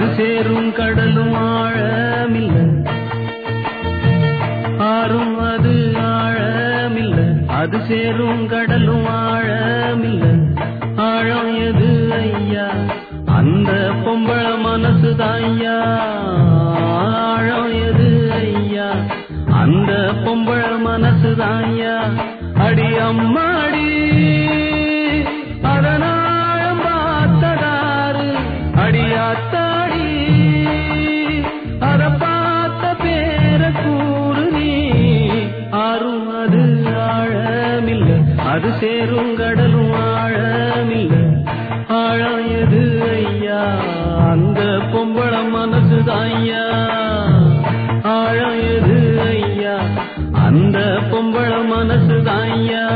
அது சேரும் கடலும் ஆழமில்ல. ஆறும் அது ஆழமில்ல. அது சேரும் கடலும் ஆழமில்ல. ஆழம் எது ஐயா? அந்த பொம்பள மனசு ஐயா. ஆழம் எது ஐயா? அந்த பொம்பள மனசு ஐயா. அடி அம்மாடி அதனாழம் பார்த்ததாறு. அடியாத்த ஆழமில்ல. அது சேரும் கடலும் ஆழமில்ல. ஆழம் எது ஐயா? அந்த பொம்பள மனசுதான் ஐயா. ஆழம் எது ஐயா? அந்த பொம்பள மனசுதான் ஐயா.